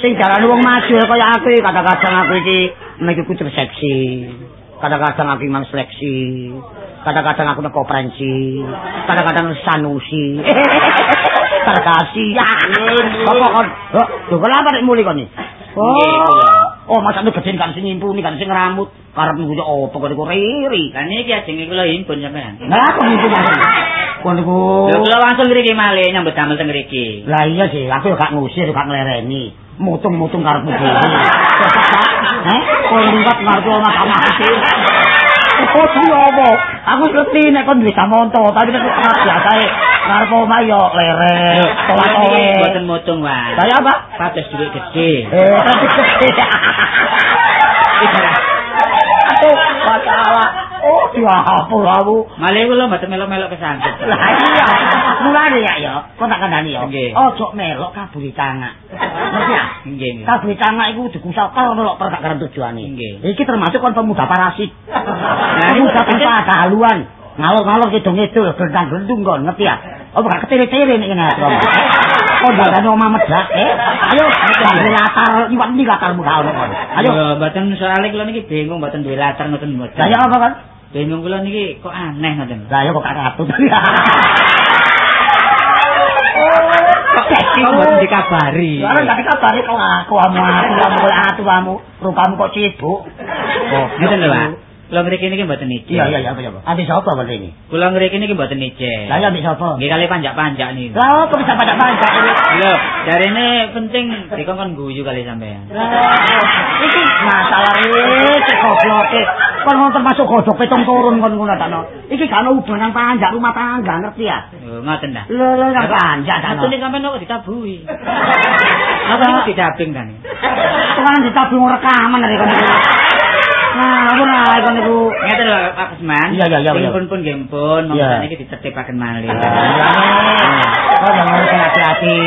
Sing jalan wong maju kaya aku kadang-kadang aku iki mek kudu seksi. Kadang-kadang aku memang seleksi. Kadang-kadang aku nek koperensi. Kadang-kadang sanusi. Terkasih. Apa kon? Lho kenapa nek muli kon iki? Oh, oh masa itu gede kan sing nyimpuni kan sing rambut. Karep niku opo kok niku riri. Lah niki ajenge kula himpun sampean. Lah aku niku Kon niku Lho kula langsung ngriki malih nyambut damel teng ngriki. Lah iya sih, aku yo gak ngusir, gak nglereni. Mutung-mutung karepmu dhewe. Heh, kok liwat ngarep omah kamar iki. Oh, iya apa? Aku ngerti nek kon duwe samonto, tapi nek kok biasa ngarep omah yo leren, tolak-tole. Mboten mutung wae. Saya apa? Pados dhuwit gede. Eh, gede. Aduh, masalah. Oh, Ya apa aku? Malih kula mboten melok-melok kesangkut. Lah iya, mulane ya ya, kok tak kandhani ya. Nggih. Ojo melok kaburi cangak. Ngerti? Nggih. Kaburi cangak iku digusakal melok perkara tujuane. Nggih. Iki termasuk kon pemuda parasit. Nah, pemuda ini- tanpa haluan. Ngalor-ngalor kidung-kidul, gendang-gendung kon, ngerti ya? Apa gak ketiri-tiri nek ngene Bro? Kok dalane omah medhak, eh? Ayo, iki latar, iwak iki latarmu ta ono kon. Ayo. Yo mboten soalé kula niki bingung mboten duwe latar ngoten mboten. Lah ya apa kon? Bingung kula niki kok aneh ngoten. Lah ya kok katut. Kok mboten dikabari. Lah gak dikabari kok aku amu aku amu kok atu amu rupamu kok sibuk. Oh, ngeten lho, Pak. Kula mriki niki mboten ijin. Iya iya iya apa ya, Pak? Ambek sapa kon ini? Kula mriki niki mboten ijin. Lah ya ambek sapa? Nggih kali panjak-panjak niku. Lah kok bisa panjak-panjak ini? Lho, jarene penting dikongkon guyu kali sampean. Iki masalah iki gobloke. Kon ngono termasuk godhok petong turun kon ngono takno. Iki gak ono hubungan panjang rumah tangga ngerti ya? Ngoten dah. Lho lho gak panjang takno. Atune sampean kok ditabui. Apa niku didabing kan? Tukang ditabung rekaman dari kon. Nah, lah kon niku? Ngeten lho Pak Kusman. Iya, iya, iya. Pun pun nggih pun, Iya. monggo niki ditertibaken malih. Kok kan hati-hati.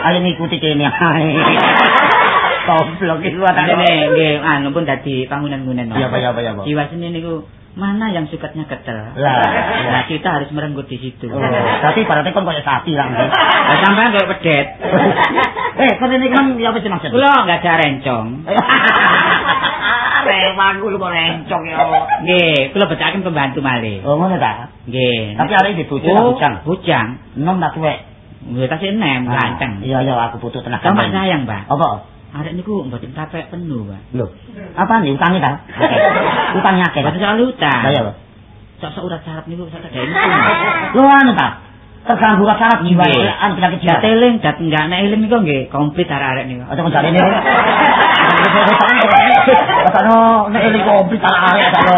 Ayo ngikuti kene ae. Goblok iku Ini atane. nggih anu pun dadi pangunan-ngunan. Iya, Pak, iya, Pak, iya, Pak. Jiwa seni niku mana yang sukatnya ketel. Lah, Nah, kita harus merenggut di situ. Oh, tapi berarti kon koyo sapi lah. Lah sampean koyo pedet. Eh, kon ini kan ya apa sih maksud? Kula enggak ada rencong. Rewan kulo kok rencong ya. Nggih, kula becaken pembantu malih. Oh, ngono ta? Nggih. Tapi arek di Oh, bujang. Bujang. Enom tak tuwek. Nggih tasih enem lanceng. Iya, iya aku butuh tenaga. Sama sayang, Pak. Apa? Arek niku mboten capek penuh, Pak. Lho. Apa nih utangnya ta? Utangnya akeh. Mboten soal utang. Lah ya, Pak. Sok-sok urat sarap niku sak ada ini. Lu anu ta? Terganggu rasa saraf jiwa Nggih. an penyakit jiwa. Dat eling, dat enggak nek eling niku nggih komplit arek-arek niku. Aja kok jarene. Katano nek ini komplit arek katano.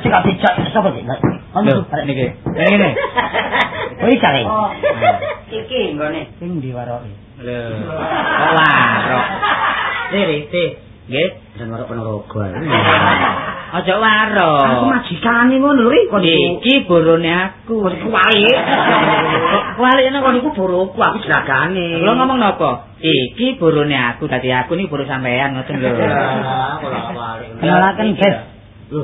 Sing gak bijak sapa iki? Anu Lho, arek niki. Ngene. Oh, iki jare. Iki nggone. Sing diwaroki. Lho. Kok warok. Te. Nggih. Jangan warok ponorogo. Aja warok. Aku majikane ngono lho, kon. Iki borone aku. Kon iku wali. Kok Kualikne Kon kok iku boroku, aku jeragane. Lo ngomong napa? Iki borone aku, dadi aku nih boro sampean ngoten lho. Kenalaken, Guys. Lho,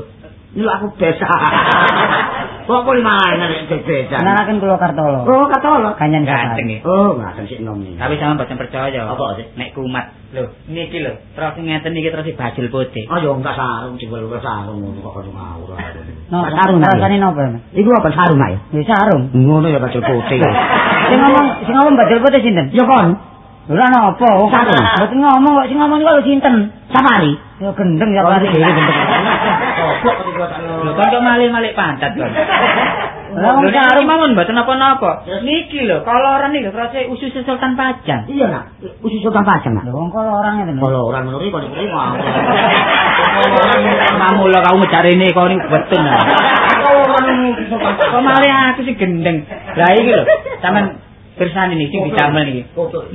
Ini aku besa. Kok kok malah nek besa. Kenalaken kula Kartolo. Oh, kata Kanyan Ganteng. Oh, ngaten sik nom nih. Tapi sampean mboten percaya. Apa sih? Nek kumat. Lho, niki lho. Terus ngeten niki terus bajul putih. Oh, yo enggak sarung jebul sarung ngono kok kono ngawur. No, sarung rasane napa? Iku apa sarung ae? Ya sarung. Ngono ya bajul putih. Sing ngomong sing ngomong bajul putih sinten? Ya kon, Ora napa, wong Sarung. Mboten ngomong kok sing ngomong niku lho sinten? safari. Ya gendeng ya Oh, Pak. iki gendeng. Goblok kok iku tak Lho, kan kok malih-malih pantat kon. Lah wong sarung mawon mboten napa-napa. Niki lho, koloran niki terus usus Sultan Pajang. Iya nak, usus sultan pajang nak. Lho wong ngeten. Kalau orang menuri kok diberi ngawur. Mamula kau ngejar ini kau ini betul nah. Kalau orang usus sultan Kok malah aku sih gendeng. Lah iki lho, sampean pirsani niki dicamel niki.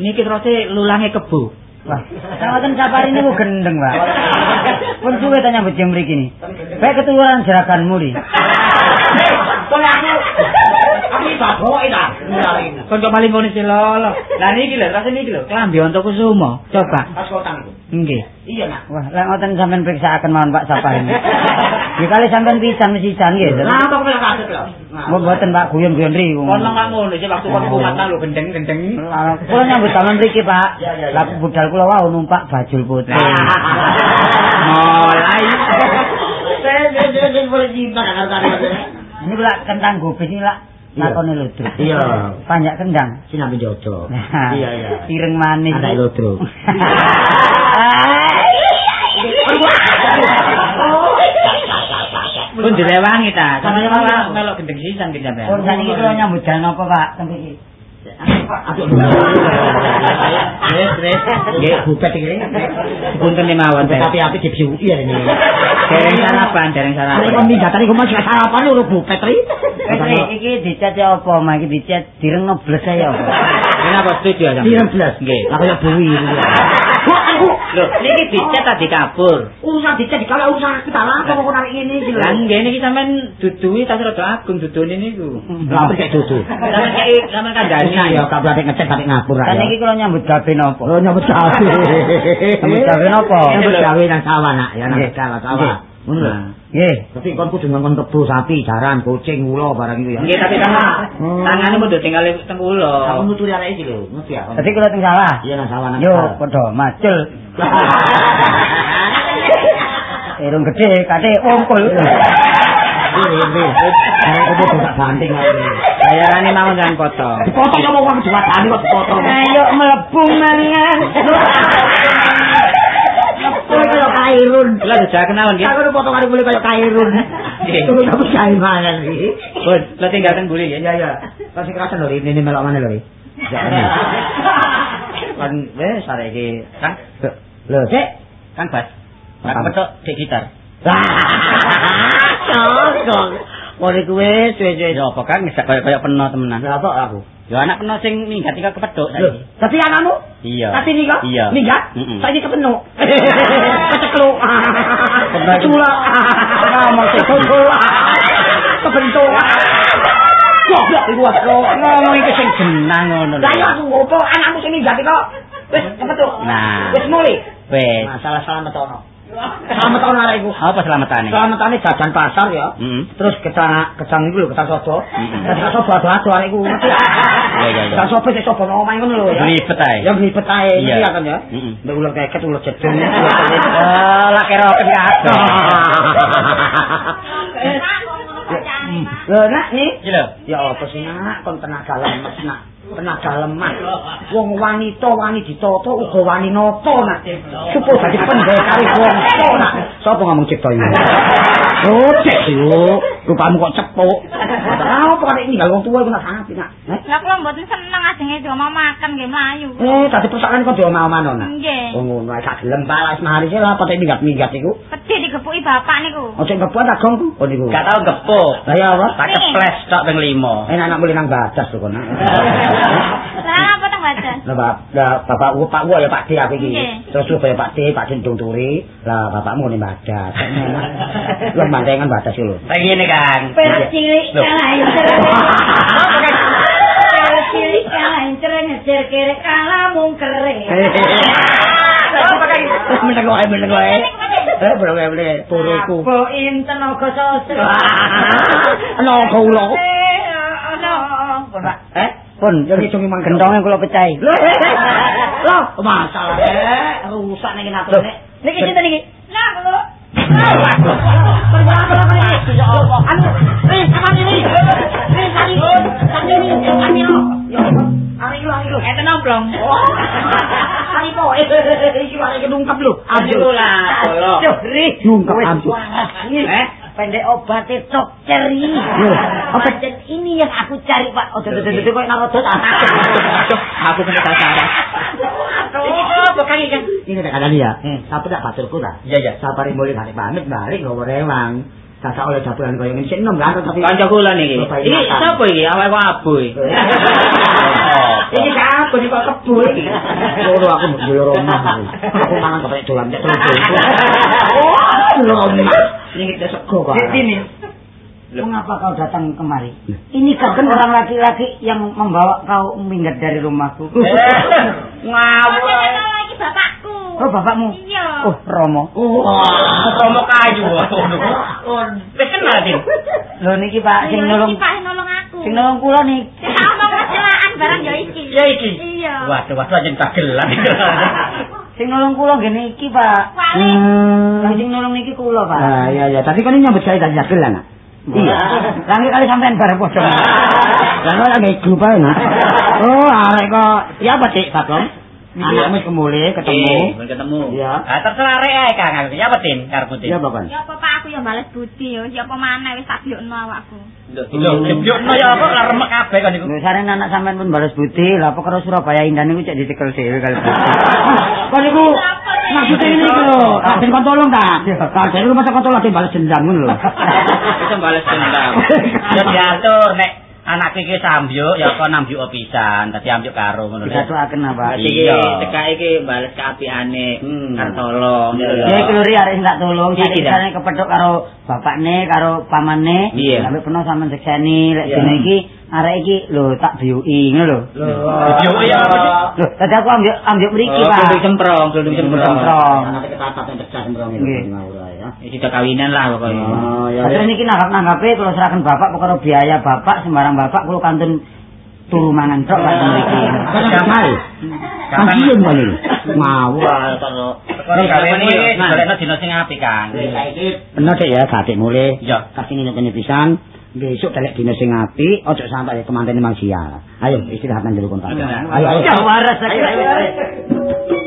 Niki terus lulange kebo. Wah, sampeyan safari niku gendeng, Pak. Pun suwe ta nyambut jam mriki ni. Baik ketularan jeraganmu li. Kalau aku, itu. Kon kok maling ngono sih lolo. Lah niki lho, terus niki lho, klambi untuk kusumo. Coba. Pas kotang itu. Nggih. Iya nak. Wah, lek ngoten sampean periksaaken mawon Pak safari. Ya kali sampean pisan mesisan nggih. Nah, apa yang kasut loh? Mbok mboten Pak guyon-guyon riku. Kon nang ngono sih waktu kon kumat nang lho gendeng-gendeng. Lah, Kula nyambut damel mriki, Pak. Lah budal kula wau numpak bajul putih. Mulai. Saya saya saya saya boleh cinta dengan kalian. Ini kula kentang gobis ini lah. Lakone ludruk. Iya. Panjak kendang. Sinambi. Nah, Iya iya. Ireng manis. Ada ludruk. Pun direwangi ta. Sampeyan malah melok gendeng sisan ki sampean. Pun saniki kula nyambut jalan apa, Pak? Tempe iki. Aduh. Wis, wis. Nggih, bupet iki. Punten mawon. Teh. Tapi api dibiuki ya ini. Dereng sarapan, dereng sarapan. kon mindatane kok masih sarapan lho bupet Ri, iki dicat ya apa, Mak? Iki dicat direng ngebles ya apa? Ini apa setuju ya sampean? Direng blas. Nggih. Lah kaya buwi. Aku Lho, niki dicet tadi kabur. Urusan dicek kalau urusan kita lah kok kok narik ini iki lho. Lah nggih niki sampean dudui tas rada agung dudune niku. Lah kek dudu. Sampeyan kei sampeyan kandhani. Ya kabeh ate ngecek ate ngapur Kan ae. iki kula nyambut gawe napa? Oh nyambut gawe. Nyambut gawe napa? Nyambut gawe nang sawah nak, ya nang sawah sawah. Ngono lho. Nggih. Tapi kon kudu ngongkon kebo sapi, jaran, kucing, ula barang itu ya. Nggih, tapi tangan tangane kudu tinggal teng Aku kula. nuturi arek iki lho, ngerti ya? Dadi kula teng sawah. Iya nang sawah nang. Yo padha macul. Irung gede kate iya. Arek kudu tak banting ae. Bayarane mau jangan potong. Dipotong ya wong diwadani kok dipotong. Ayo mlebu mangan. Kairun. Lah sudah kenalan nggih. Aku potongan mulai kaya kairun. Terus kamu gawe mangan iki. Pun, lo tinggalkan buli ya. Iya iya. Kasih kerasan lho ini melok mana lho. Kan wis arek iki, Kang. Lho, Cek. Kang Bas. Apa? petok di gitar. Cocok. Mau wis wis. Ya apa Kang, bisa kaya-kaya peno temenan. Lah apa aku? Ya anak peno sing minggat iki kepethuk saiki. tapi anakmu? Iya. Tapi nika? Iya. Minggat? Saiki kepenuh. Kecekluk. Kebenar. Cula. Ngomong sing gogo. Kebentuk. Goblok iku wae. Ngomong iki sing jenang ngono lho. Lah ya aku opo anakmu sing minggat iki kok. Wis kepenuh. Nah. Wis mulai. Wes. Masalah selamat ono. Selamat arek iku. Apa selamatane? Selamatane jajan pasar ya. Heeh. Terus ketang ketang iku lho, ketang sodo. Mm-mm. Ketang sodo ado-ado arek iku. Iya, iya. Ketang sodo sik sobo nang omahe ngono lho ya. Blibet ae. Ya blibet ae ya kan ya. Mm-mm. Ndek ular keket, ular jedung. Oh, lah kira kabeh. Lho nak nih. Iki lho. Ya apa sih nak kon tenaga lemes nak. Tenaga lemah. Wong wanita wani ditata uga wani nata nak. Supo dadi pendekar wong nak. Sopo ngomong cipta iki? Oh, cek yo. Rupamu kok cepuk. Apa kok ninggal wong tuwa iku nak sangat nak. Eh? Lah kula mboten seneng ajenge cuma makan nggih mlayu. Eh, tadi persoalan kok diomong-omong nak. Nggih. Oh ngono ae gak gelem balas mari sih lah potek minggat-minggat iku. Pedhi digepuki bapak niku. Ojo ngebuat tak gongku. Oh niku. Gak tau gepuk. Lah ya apa? Tak keples tok ping 5. Enak anak mulai nang badas lho kon. nak. Lah? Lah bap, lah bapak gua pak gua ya Pak D aku iki. Terus lu kaya Pak D, Pak D ndung turi. Lah bapakmu ngene badas. Lu mantengan badas lho. Kayak gini, Kang. cilik Loh. Kalau cilik kalah encer ngejer kere kalah mung kere. Meneng wae meneng wae. Eh, bro wae bro turuku. Apa inten naga sosro. Ana kula. Ono. Eh? Pun, Yo ngicungi mang gendonge kula pecahi. Lho, lho, masalah eh rusak ning ngatur nek. Niki cinta niki. Lah kula. Anu, eh sama ini. Eh sari. Sari ini. Yo, ari lo, ari lo. Enten nomplong. Ari po, eh iki wae kedungkap lho. Aduh lah, Allah. Yo, ri. Dungkap ampun. Eh, pendek obatnya tok ceri. Obat dan ini yang aku cari, Pak. Oh, tuh, tuh, tuh, tuh, kok narodot. Aku kena sasaran. Oh, bukan iki kan. Ini tak kadang ya. Hmm. Apa tak baturku ta? Iya, iya. Sapari mulai balik pamit balik nggawa rewang. Kakak oleh jabulan koyo ngene sik enom kan tapi Kanca kula niki. Bapak Iki ingatan. sapa iki? Awake abu iki. Iki apa iki kok kebo iki? Loro aku mbok yo romah. aku. Mangan kok dolan cek terus. Oh, loro romah. Ini kita sego kok. Ini, mengapa kau datang kemari? Ini kau kan orang laki-laki yang membawa kau minggat dari rumahku. Ngawur. Iki bapakku. Oh, bapakmu? Iya. Oh, Romo. Wah, romo kayu. Oh, wis kenal iki. Lho niki Pak sing nolong Pak nolong aku. sing nolong kula nih. Sing tak omong kecelakaan barang ya iki. Ya iki. Iya. Waduh, waduh aja tagelan. Sing nolong kula nggih niki, Pak. Lah sing nolong niki kula, Pak. Ah iya iya, tadi kan ini nyambut gawe tadi jagel lah. Nak. Iya. Langit kali sampean bareng padha. Lah kok lagi grup ae nak. Oh, arek kok ya apa Dik Bagong? Anakmu wis kemule ketemu. Eh, ketemu. Iya. Ah, terserah rek ae Kang. Ya apa Tin karepmu Tin? Iya, Bapak. Ya apa Pak aku ya bales budi ya. Ya apa maneh wis tak diokno awakku. Lho, jeblokno ya apa lah remek kabeh kan iku. Lho sareng anak sampean pun balas budi, lah apa karo Surabaya Indah niku cek dicekel dhewe kali. Niku maksudnya ini lho, kadang kon tolong ta. Kadang iku masa kon tolong balas dendam ngono lho. Itu bales dendam. Ya diatur nek anakku iki sambyuk ya kok nambyuk pisan dadi ambyuk karo ngono lho. Disatuaken apa? Iki cekak iki bales kaapiane Hmm. Kartolo. Ya iki lho ri arek sing tak tulung, Iki, jane kepethuk karo bapakne, karo pamane. Iya. Sampai pernah sampean sekseni lek dene iki arek iki lho tak biuki ngono lho. Biuki ya? Lho, tadi aku ambil ambil mriki, Oh, Pak. Klundung semprong, klundung semprong. Nanti ketatat yang cerdas semprong Nggih. Ya. Sudah kawinan lah pokoknya. Oh, ya. Terus niki nanggap-nanggape kula serahkan bapak perkara biaya bapak sembarang bapak kula kantun turu mangan tok Pak mriki. Kajian kali. Ngawur. Wah, terus. Perkara gawe ini Nah. golekno dina sing apik kan. Bener dek ya, gak mulai. Iya. Kasih kene pisan. Besok telek dino sing api, ojo sampai kemanten mang sial. Ayo istirahat nang jero kontak. Ayo ayo. Waras. Ayo, ayo, ayo.